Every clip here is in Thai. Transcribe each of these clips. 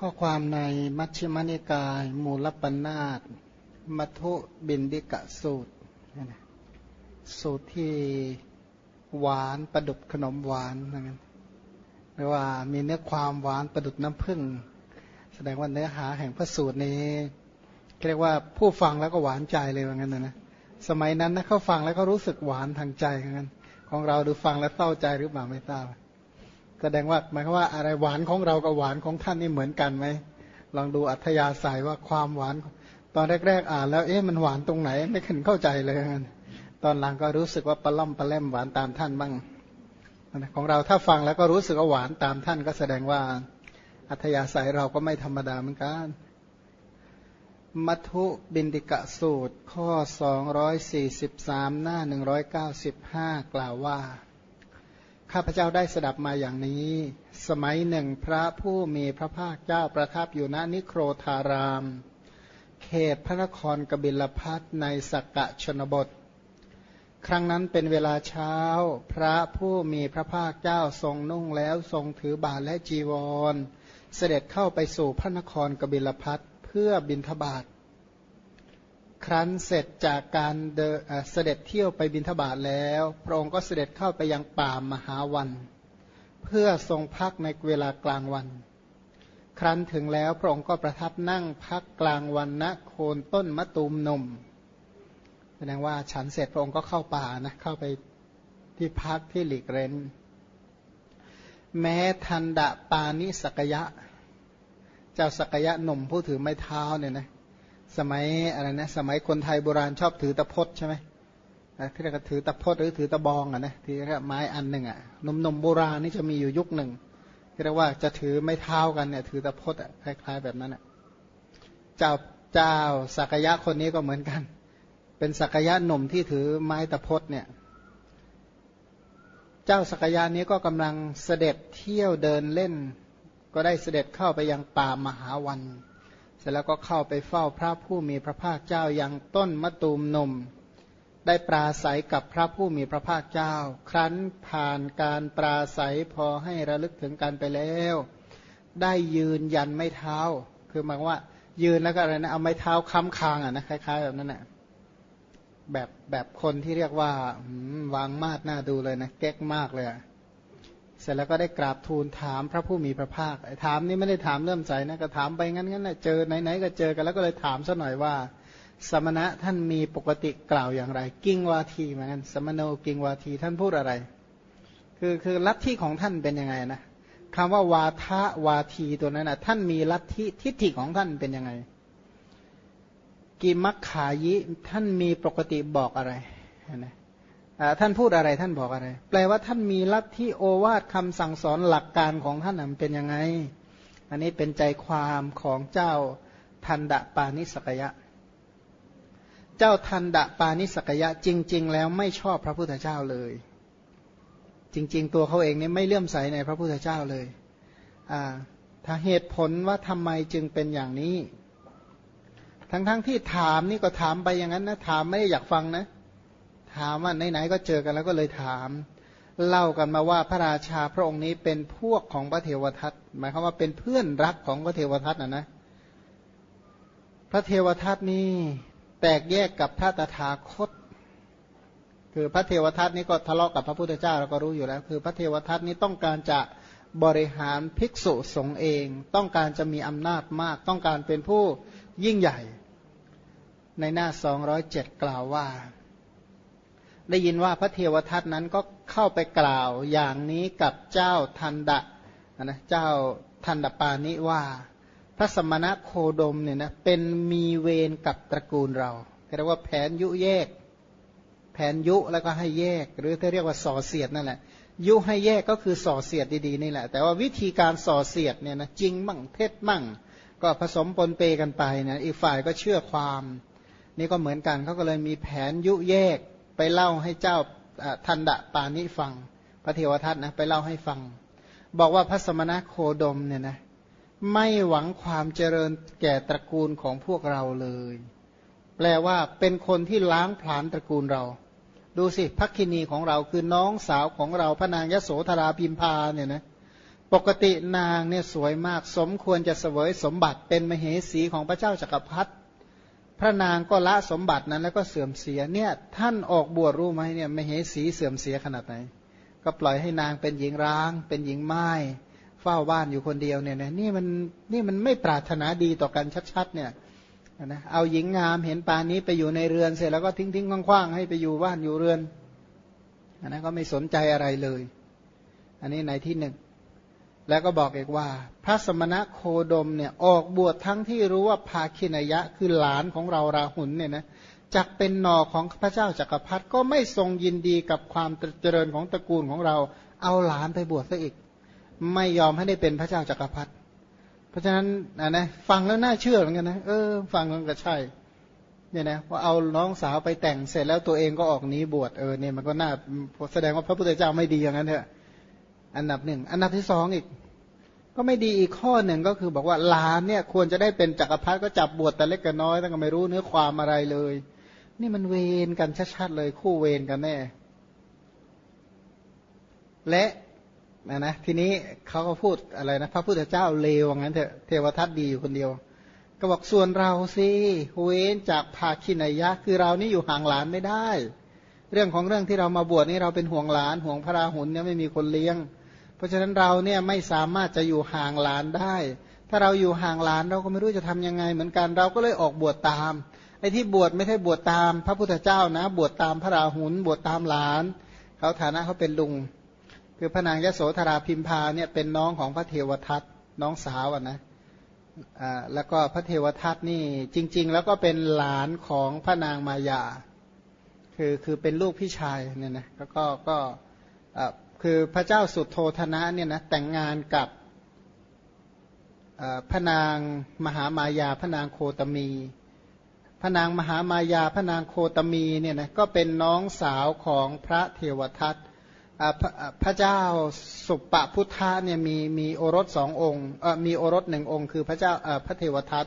ข้อความในมัชฌิมนิกาย มูลปัญนาตมัทุบินดิกะสูตร สูตรที่หวานประดุดขนมหวานนั่นหรือว่ามีเนื้อความหวานประดุดน้ำผึ้งแสดงว่าเนื้อหาแห่งพระสูตรนี้เรียกว่าผู้ฟังแล้วก็หวานใจเลยว่างั้นนะสมัยนั้นนะเขาฟังแล้วก็รู้สึกหวานทางใจงั้นของเราดูฟังแล้วเศร้าใจหรือเปล่าไม่ทราบ แสดงว่าหมายความว่าอะไรหวานของเรากับหวานของท่านนี่เหมือนกันไหมลองดูอัธยาศัยว่าความหวานตอนแรก ๆ อ่านแล้วเอ๊ะมันหวานตรงไหนไม่ขึ้นเข้าใจเลย ตอนหลังก็รู้สึกว่าปล่อมปลาแลมหวานตามท่านบ้างของเราถ้าฟังแล้วก็รู้สึกว่าหวานตามท่านก็แสดงว่าอัธยาศัยเราก็ไม่ธรรมดาเหมือนกันมัทุบินติกะสูตรข้อ 243 หน้า 195 กล่าวว่า ข้าพเจ้าได้สดับมาอย่างนี้ สมัยหนึ่งพระผู้มีพระภาคเจ้าประทับอยู่ณนิโครธาราม เขตพระนครกบิลพัทในสักกะชนบท ครั้งนั้นเป็นเวลาเช้า พระผู้มีพระภาคเจ้าทรงนุ่งแล้วทรงถือบาทและจีวร เสด็จเข้าไปสู่พระนครกบิลพัทเพื่อบินทบาท ครั้นเสร็จจากการเเสด็จเที่ยวไปบินทบาทแล้ว พระองค์ก็เสด็จเข้าไปยังป่ามหาวัน เพื่อทรงพักในเวลากลางวัน ครั้นถึงแล้วพระองค์ก็ประทับนั่งพักกลางวันณโคนต้นมะตูมนมแสดงว่าฉันเสร็จพระองค์ก็เข้าป่านะเข้าไปที่พักที่หลีกเร้น แม้ทันดะปานิสกยะ เจ้าสกยะหนุ่มผู้ถือไม้เท้าเนี่ยนะ สมัยอะไรนะสมัยคนไทยโบราณชอบถือตะพดใช่ไหมที่เรียกถือตะพดหรือถือตะบองอะนะที่เรียกไม้อันหนึ่งอะนมนมโบราณนี่จะมีอยู่ยุคหนึ่งที่เรียกว่าจะถือไม้เท้ากันเนี่ยถือตะพดอะคล้ายๆแบบนั้นอะเจ้าเจ้าสักยะคนนี้ก็เหมือนกัน เป็นสักยะหนุ่มที่ถือไม้ตะพดเนี่ย เจ้าสักยะนี้ก็กำลังเสด็จเที่ยวเดินเล่น ก็ได้เสด็จเข้าไปยังป่ามหาวัน ร็จแล้วก็เข้าไปเฝ้าพระผู้มีพระภาคเจ้ายังต้นมะตูมนม ได้ปราศัยกับพระผู้มีพระภาคเจ้า ครั้นผ่านการปราศัยพอให้ระลึกถึงกันไปแล้ว ได้ยืนยันไม่เท้า คือหมายว่า ยืนแล้วก็อะไรนะเอาไม้เท้าค้ำคางอะนะคล้ายๆแบบนั้นแหละแบบแบบคนที่เรียกว่าวางมาดหน้าดูเลยนะเก๊กมากเลยอะ สร็จแล้วก็ได้กราบทูลถามพระผู้มีพระภาค ถามนี่ไม่ได้ถามเริ่มใจนะก็ถามไปงั้นงั้นแหละเจอไหนๆก็เจอกันแล้วก็เลยถามซะหน่อยว่า สมณะท่านมีปกติกล่าวอย่างไร กิ้งวาทีเหมือนกันสมโนกิ้งวาทีท่านพูดอะไร คือคือลัทธิของท่านเป็นยังไงนะคำว่าวาทะวาทีตัวนั้นนะท่านมีลัทธิทิฏฐิของท่านเป็นยังไง กิมักขายิท่านมีปกติบอกอะไรนะ ท่านพูดอะไรท่านบอกอะไร แปลว่าท่านมีลัทธิโอวาทคำสั่งสอนหลักการของท่านมันเป็นยังไง อันนี้เป็นใจความของเจ้าทันดะปานิสกยะ เจ้าทันดะปานิสกยะจริง ๆ แล้วไม่ชอบพระพุทธเจ้าเลย จริง ๆ ตัวเขาเองนี่ไม่เลื่อมใสในพระพุทธเจ้าเลยอ่าถ้าเหตุผลว่าทำไมจึงเป็นอย่างนี้ ทั้งๆทที่ถามนี่ก็ถามไปอย่างนั้นนะถามไม่ได้อยากฟังนะ ถามว่าไหนๆก็เจอกันแล้วก็เลยถาม เล่ากันมาว่าพระราชาพระองค์นี้เป็นพวกของพระเทวทัตหมายความว่าเป็นเพื่อนรักของพระเทวทัตนะนะ พระเทวทัตนี่แตกแยกกับพระตถาคต คือพระเทวทัตนี่ก็ทะเลาะกับพระพุทธเจ้าเราก็รู้อยู่แล้ว คือพระเทวทัตนี่ต้องการจะบริหารภิกษุสงฆ์เอง ต้องการจะมีอำนาจมาก ต้องการเป็นผู้ยิ่งใหญ่ ในหน้า 207 กล่าวว่า ได้ยินว่าพระเทวทัตนั้นก็เข้าไปกล่าวอย่างนี้กับเจ้าทันดะนะเจ้าทันดปานิว่า พระสมณะโคดมเนี่ยนะเป็นมีเวรกับตระกูลเราเรียกว่าแผนยุแยก แผนยุแล้วก็ให้แยก หรือที่เรียกว่าส่อเสียดนั่นแหละยุให้แยกก็คือส่อเสียดดีๆนี่แหละ แต่ว่าวิธีการส่อเสียดเนี่ยนะจริงมั่งเท็จมั่ง ก็ผสมปนเปกันไปนะอีกฝ่ายก็เชื่อความ นี่ก็เหมือนกันเขาก็เลยมีแผนยุแยก ไปเล่าให้เจ้าทันดะปานิฟัง พระเทวทัตนะไปเล่าให้ฟัง บอกว่าพระสมณะโคดมเนี่ยนะไม่หวังความเจริญแก่ตระกูลของพวกเราเลย แปลว่าเป็นคนที่ล้างผลาญตระกูลเรา ดูสิพักคินีของเราคือน้องสาวของเราพระนางยโสธราพิมพาเนี่ยนะปกตินางเนี่ยสวยมาก สมควรจะเสวยสมบัติเป็นมเหสีของพระเจ้าจักรพรรดิ พระนางก็ละสมบัตินั้นแล้วก็เสื่อมเสียเนี่ยท่านออกบวชรู้ไหมเนี่ยมเหสีเสื่อมเสียขนาดไหน ก็ปล่อยให้นางเป็นหญิงร้าง เป็นหญิงไม้เฝ้าบ้านอยู่คนเดียวเนี่ยนะนี่มันนี่มันไม่ปรารถนาดีต่อกันชัดๆเนี่ยนะเอาหญิงงามเห็นปานนี้ไปอยู่ในเรือนเสร็จแล้วก็ทิ้งทิ้งคว้างๆให้ไปอยู่บ้านอยู่เรือนอันนั้นก็ไม่สนใจอะไรเลย อันนี้ในที่หนึ่ง แล้วก็บอกอีกว่า พระสมณะโคดมเนี่ยออกบวชทั้งที่รู้ว่าภาคินยะคือหลานของเราราหุลเนี่ยนะจักเป็นหนอของพระเจ้าจักรพรรดิก็ไม่ทรงยินดีกับความเจริญของตระกูลของเรา เอาหลานไปบวชซะอีก ไม่ยอมให้ได้เป็นพระเจ้าจักรพรรดิเพราะฉะนั้นนะนะฟังแล้วน่าเชื่อเหมือนกันนะเออฟังแล้วก็ใช่เนี่ยนะว่าเอาน้องสาวไปแต่งเสร็จแล้วตัวเองก็ออกหนีบวชเออเนี่ยมันก็น่าแสดงว่าพระพุทธเจ้าไม่ดีอย่างนั้นเถอะ อันดับหนึ่ง อันดับที่สองอีก ก็ไม่ดีอีกข้อหนึ่งก็คือบอกว่าหลานเนี่ยควรจะได้เป็นจักรพรรดิก็จับบวชแต่เล็กแต่น้อยแต่ก็ไม่รู้เนื้อความอะไรเลย นี่มันเวรกันชัดๆเลยคู่เวรกันแน่ และนะนะทีนี้เขาก็พูดอะไรนะพระพุทธเจ้าเลวงั้นเถอะเทวทัตดีอยู่คนเดียว ก็บอกส่วนเราสิเว้นจากภาคินายะ คือเรานี่อยู่ห่างหลานไม่ได้ เรื่องของเรื่องที่เรามาบวชนี่เราเป็นห่วงหลานห่วงพระราหุลเนี่ยไม่มีคนเลี้ยง เพราะฉะนั้นเราเนี่ยไม่สามารถจะอยู่ห่างหลานได้ ถ้าเราอยู่ห่างหลานเราก็ไม่รู้จะทํำยังไง เหมือนกันเราก็เลยออกบวชตามไอ้ที่บวชไม่ใช่บวชตาม พระพุทธเจ้านะ บวชตามพระราหุลบวชตามหลาน เขาฐานะเขาเป็นลุง คือพระนางยโสธราพิมพาเนี่ยเป็นน้องของพระเทวทัตน้องสาวนะอ่าแล้วก็พระเทวทัตนี่จริง ๆ แล้วก็เป็นหลานของพระนางมายา คือคือเป็นลูกพี่ชายเนี่ยนะแล้วก็ก็ คือพระเจ้าสุดโทธนะเนี่ยนะแต่งงานกับพระนางมหามายาพระนางโคตมี พระนางมหามายาพระนางโคตมีเนี่ยนะก็เป็นน้องสาวของพระเทวทัตพระเจ้าสุปปพุทธะเนี่ยมีมีโอรสสององค์มีโอรสหนึ่งองค์ คือพระเจ้าพระเทวทัต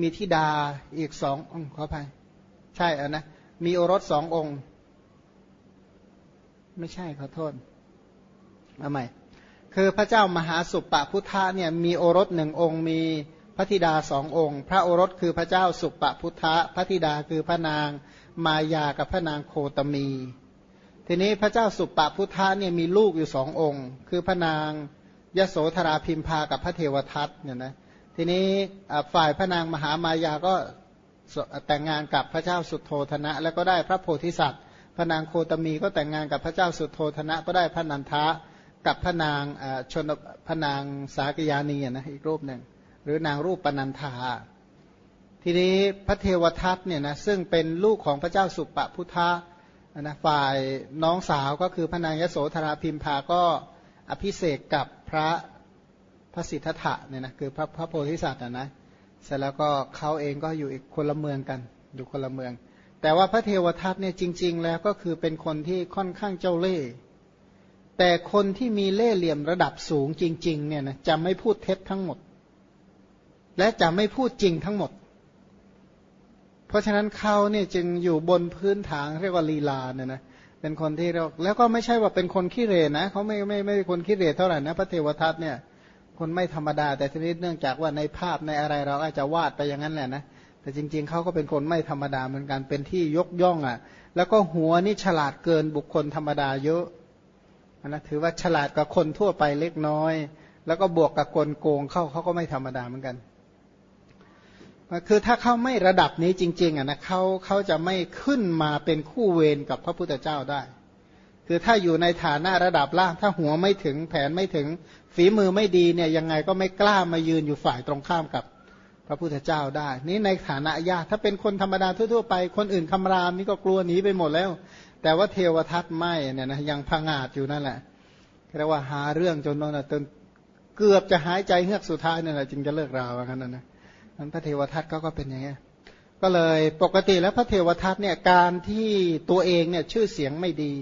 มีธิดาอีกสององค์ขอไปใช่อะนะมีโอรสสององค์ ไม่ใช่ขอโทษ เอาใหม่ คือพระเจ้ามหาสุปปพุทธะเนี่ยมีโอรสหนึ่งองค์มีพระธิดาสององค์ พระโอรสคือพระเจ้าสุปปพุทธะพระธิดาคือพระนางมายากับพระนางโคตมี ทีนี้พระเจ้าสุปปพุทธะเนี่ยมีลูกอยู่สององค์ คือพระนางยโสธราพิมพากับพระเทวทัตเนี่ยนะทีนี้ฝ่ายพระนางมหามายาก็แต่งงานกับพระเจ้าสุโธธนะ แล้วก็ได้พระโพธิสัตว์ พระนางโคตมีก็แต่งงานกับพระเจ้าสุโธธนะก็ได้พระนันทะ กับพระนางชนพระนางสากยานีนะอีกรูปหนึ่งหรือนางรูปปนันธาทีนี้พระเทวทัตเนี่ยนะซึ่งเป็นลูกของพระเจ้าสุปพุทธะนะฝ่ายน้องสาวก็คือพระนางยโสธราพิมพาก็อภิเษกกับพระพระสิทธัตถะเนี่ยนะคือพระพระโพธิสัตว์นะเสร็จแล้วก็เขาเองก็อยู่อีกคนละเมืองกันอยู่คนละเมือง แต่ว่าพระเทวทัตเนี่ยจริง ๆ แล้วก็คือเป็นคนที่ค่อนข้างเจ้าเล่ห์ แต่คนที่มีเล่ห์เหลี่ยมระดับสูงจริง ๆ เนี่ยนะจะไม่พูดเท็จทั้งหมด และจะไม่พูดจริงทั้งหมด เพราะฉะนั้นเขาเนี่ยจึงอยู่บนพื้นฐานเรียกว่าลีลาเนี่ยนะเป็นคนที่เราแล้วก็ไม่ใช่ว่าเป็นคนขี้เรนะเขาไม่ไม่ไม่คนขี้เรเท่าไหร่นะพระเทวทัตเนี่ย คนไม่ธรรมดา แต่ทีนี้เนื่องจากว่าในภาพในอะไรเราอาจจะวาดไปอย่างนั้นแหละนะแต่จริง ๆเขาก็เป็นคนไม่ธรรมดาเหมือนกันเป็นที่ยกย่องอะ แล้วก็หัวนี่ฉลาดเกินบุคคลธรรมดาเยอะ นะถือว่าฉลาดกว่าคนทั่วไปเล็กน้อย แล้วก็บวกกับกลโกงเข้าเขาก็ไม่ธรรมดาเหมือนกันคือถ้าเขาไม่ระดับนี้จริงๆอะนะเขาเขาจะไม่ขึ้นมาเป็นคู่เวรกับพระพุทธเจ้าได้ คือถ้าอยู่ในฐานะระดับล่าง ถ้าหัวไม่ถึงแผนไม่ถึงฝีมือไม่ดีเนี่ยยังไงก็ไม่กล้ามายืนอยู่ฝ่ายตรงข้ามกับพระพุทธเจ้าได้ นี่ในฐานะญาติถ้าเป็นคนธรรมดาทั่วๆไป คนอื่นคำรามนี่ก็กลัวหนีไปหมดแล้ว แต่ว่าเทวทัตไม่เนี่ยนะยังพังอาจอยู่นั่นแหละเรียกว่าหาเรื่องจนนั่นจนเกือบจะหายใจเฮือกสุดท้ายนั่นแหละจึงจะเลิกราวางั้นนะนั้นพระเทวทัตก็ก็เป็นอย่างนี้ก็เลยปกติแล้วพระเทวทัตเนี่ยการที่ตัวเองเนี่ยชื่อเสียงไม่ดี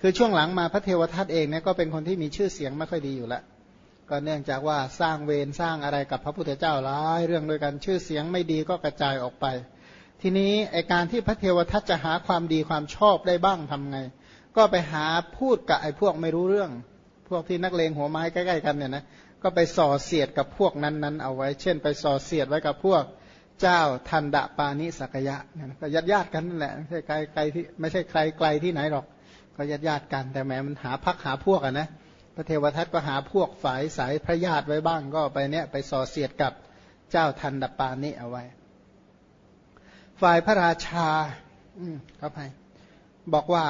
คือช่วงหลังมาพระเทวทัตเองเนี่ยก็เป็นคนที่มีชื่อเสียงไม่ค่อยดีอยู่แล้วก็เนื่องจากว่าสร้างเวรสร้างอะไรกับพระพุทธเจ้าหลายเรื่องโดยกันชื่อเสียงไม่ดีก็กระจายออกไป ทีนี้ไอการที่พระเทวทัตจะหาความดีความชอบได้บ้างทำไง ก็ไปหาพูดกับไอพวกไม่รู้เรื่อง พวกที่นักเลงหัวไม้ใกล้ๆกันเนี่ยนะก็ไปส่อเสียดกับพวกนั้นๆเอาไว้ เช่น ไปส่อเสียดไว้กับพวกเจ้าทันดะปานิสักยะเนี่ยก็ญาติญาติกันนั่นแหละไม่ใช่ไกลไกลที่ไม่ใช่ใครไกลที่ไหนหรอก ก็ญาติญาติกัน แต่แม้มันหาพักหาพวกอะนะพระเทวทัตก็หาพวกฝ่ายสายพระญาติไว้บ้างก็ไปเนี่ยไปส่อเสียดกับเจ้าทันดปานิเอาไว้ ฝ่ายพระราชา อืมครับไปบอกว่า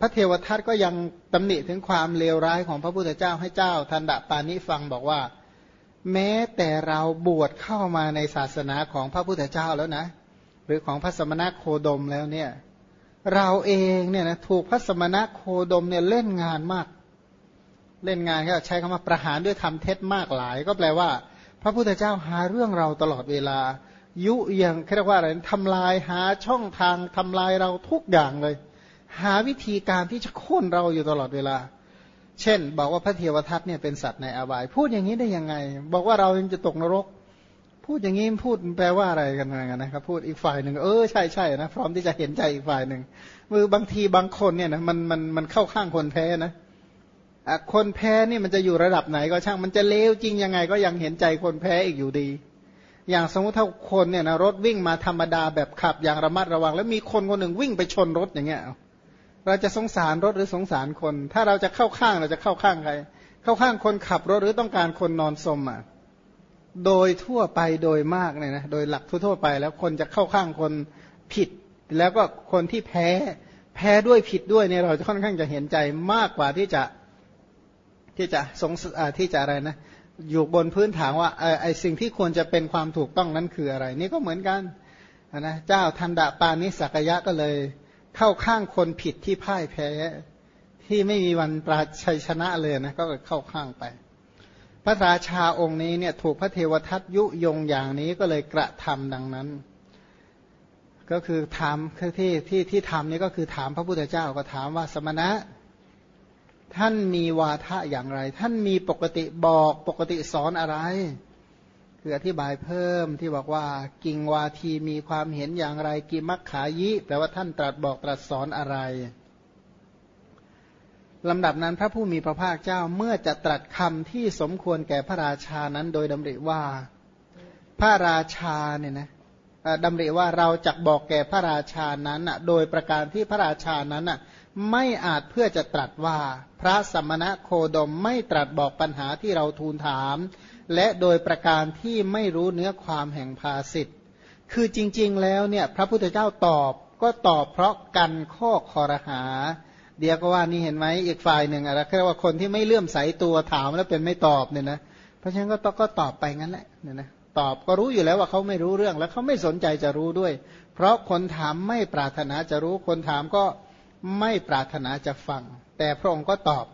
พระเทวทัตก็ยังตำหนิถึงความเลวร้ายของพระพุทธเจ้าให้เจ้าทันดปานิฟังบอกว่า แม้แต่เราบวชเข้ามาในศาสนาของพระพุทธเจ้าแล้วนะ หรือของพระสมณะโคดมแล้วเนี่ย เราเองเนี่ยนะถูกพระสมณะโคดมเนี่ยเล่นงานมาก เล่นงานก็ใช้คำว่าประหารด้วยคำเท็จมากหลาย ก็แปลว่า พระพุทธเจ้าหาเรื่องเราตลอดเวลา ยุยังเรียกว่าอะไรทำลายหาช่องทางทำลายเราทุกอย่างเลย หาวิธีการที่จะโค่นเราอยู่ตลอดเวลา เช่น บอกว่าพระเทวทัตเนี่ยเป็นสัตว์ในอบาย พูดอย่างนี้ได้ยังไง บอกว่าเราจะตกนรก พูดอย่างนี้พูดแปลว่าอะไรกันนะครับ พูดอีกฝ่ายหนึ่งเออใช่ใช่นะพร้อมที่จะเห็นใจอีกฝ่ายหนึ่งมือบางทีบางคนเนี่ยนะมันมันมันเข้าข้างคนแพ้นะคนแพ้นี่มันจะอยู่ระดับไหนก็ช่างมันจะเลวจริงยังไง ก็ยังเห็นใจคนแพ้อีกอยู่ดี อย่างสมมติถ้าคนเนี่ยนะรถวิ่งมาธรรมดาแบบขับอย่างระมัดระวัง แล้วมีคนคนหนึ่งวิ่งไปชนรถอย่างเงี้ยเราจะสงสารรถหรือสงสารคน ถ้าเราจะเข้าข้างเราจะเข้าข้างใครเข้าข้างคนขับรถหรือต้องการคนนอนสมอะโดยทั่วไปโดยมากเนี่ยนะโดยหลักทั่วไป แล้วคนจะเข้าข้างคนผิด แล้วก็คนที่แพ้แพ้ด้วยผิดด้วยเนี่ยเราจะค่อนข้างจะเห็นใจมากกว่าที่จะที่จะสงที่จะอะไรนะ อยู่บนพื้นฐานว่าไอ้สิ่งที่ควรจะเป็นความถูกต้องนั้นคืออะไร นี่ก็เหมือนกันนะเจ้าทันดาปานิสักยะก็เลย เข้าข้างคนผิดที่พ่ายแพ้ ที่ไม่มีวันปราชัยชนะเลยนะก็เข้าข้างไป พระราชาองค์นี้เนี่ยถูกพระเทวทัตยุยงอย่างนี้ก็เลยกระทำดังนั้น ก็คือถามคือที่ที่ที่ทำนี่ก็คือถามพระพุทธเจ้าก็ถามว่าสมณะ ท่านมีวาทะอย่างไร ท่านมีปกติบอกปกติสอนอะไร คืออธิบายเพิ่มที่บอกว่า กิงวาทีมีความเห็นอย่างไร กิมักขายิแปลว่าท่านตรัสบอกตรัสสอนอะไรลำดับนั้นพระผู้มีพระภาคเจ้าเมื่อจะตรัสคำที่สมควรแก่พระราชานั้นโดยดำริว่า พระราชาเนี่ยนะดำริว่าเราจะบอกแก่พระราชานั้นโดยประการที่พระราชานั้น ไม่อาจเพื่อจะตรัสว่า พระสมณะโคดมไม่ตรัสบอกปัญหาที่เราทูลถาม และโดยประการที่ไม่รู้เนื้อความแห่งภาสิทธ์คือจริงๆแล้วเนี่ยพระพุทธเจ้าตอบก็ตอบเพราะกันข้อคอรหา เดียวก็ว่านี่เห็นไหมอีกฝ่ายหนึ่งอะไรแค่ว่าคนที่ไม่เลื่อมใสตัวถามแล้วเป็นไม่ตอบเนี่ยนะเพราะฉะนั้นก็ต้องก็ตอบไปงั้นแหละเนี่ยนะตอบก็รู้อยู่แล้วว่าเขาไม่รู้เรื่อง แล้วเขาไม่สนใจจะรู้ด้วย เพราะคนถามไม่ปรารถนาจะรู้คนถามก็ ไม่ปรารถนาจะฟัง แต่พระองค์ก็ตอบ